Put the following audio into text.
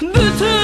Bütün